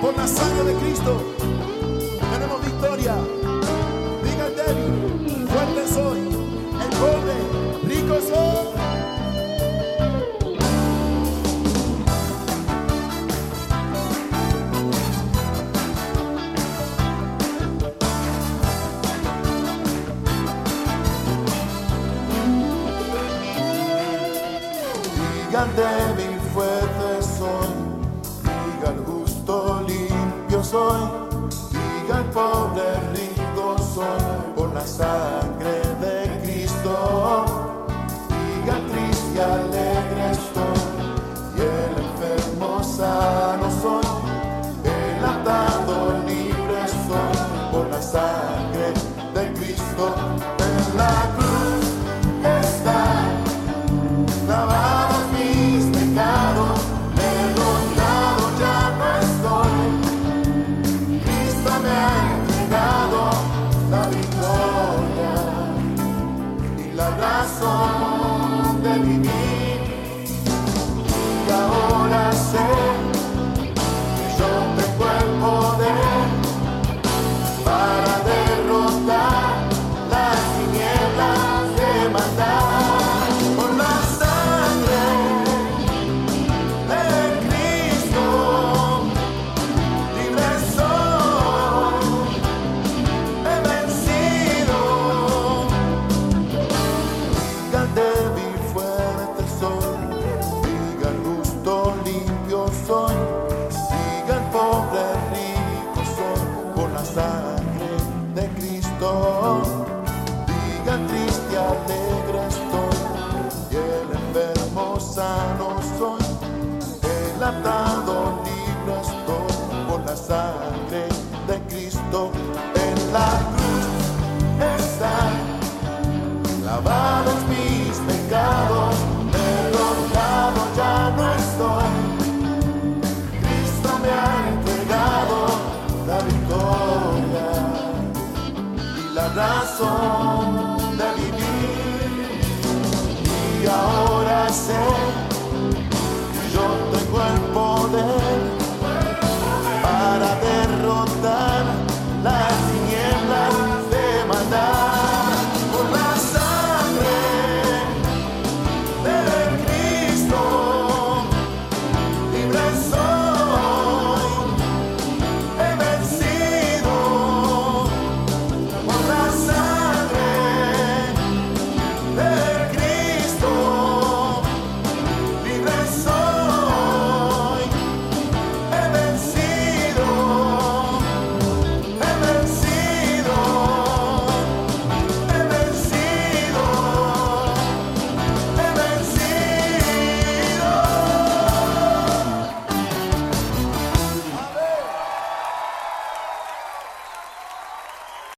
Por la sangre de Cristo tenemos victoria. Diga el débil, fuerte soy. El pobre, rico soy. Diga el débil, fuerte soy. Soy. Diga el pobre, rico soy. Por la sangre de Cristo. Diga triste, alegre estoy. Y el enfermo, sano soy. El atado, libre soy. Por la sangre de Cristo. En la cruz y la razón de vivir. Soy, diga el justo, limpio soy, diga el pobre, rico soy, por la sangre de Cristo. Diga el triste, alegre estoy, y el enfermo sano soy, el atado razón de vivir. Y ahora sé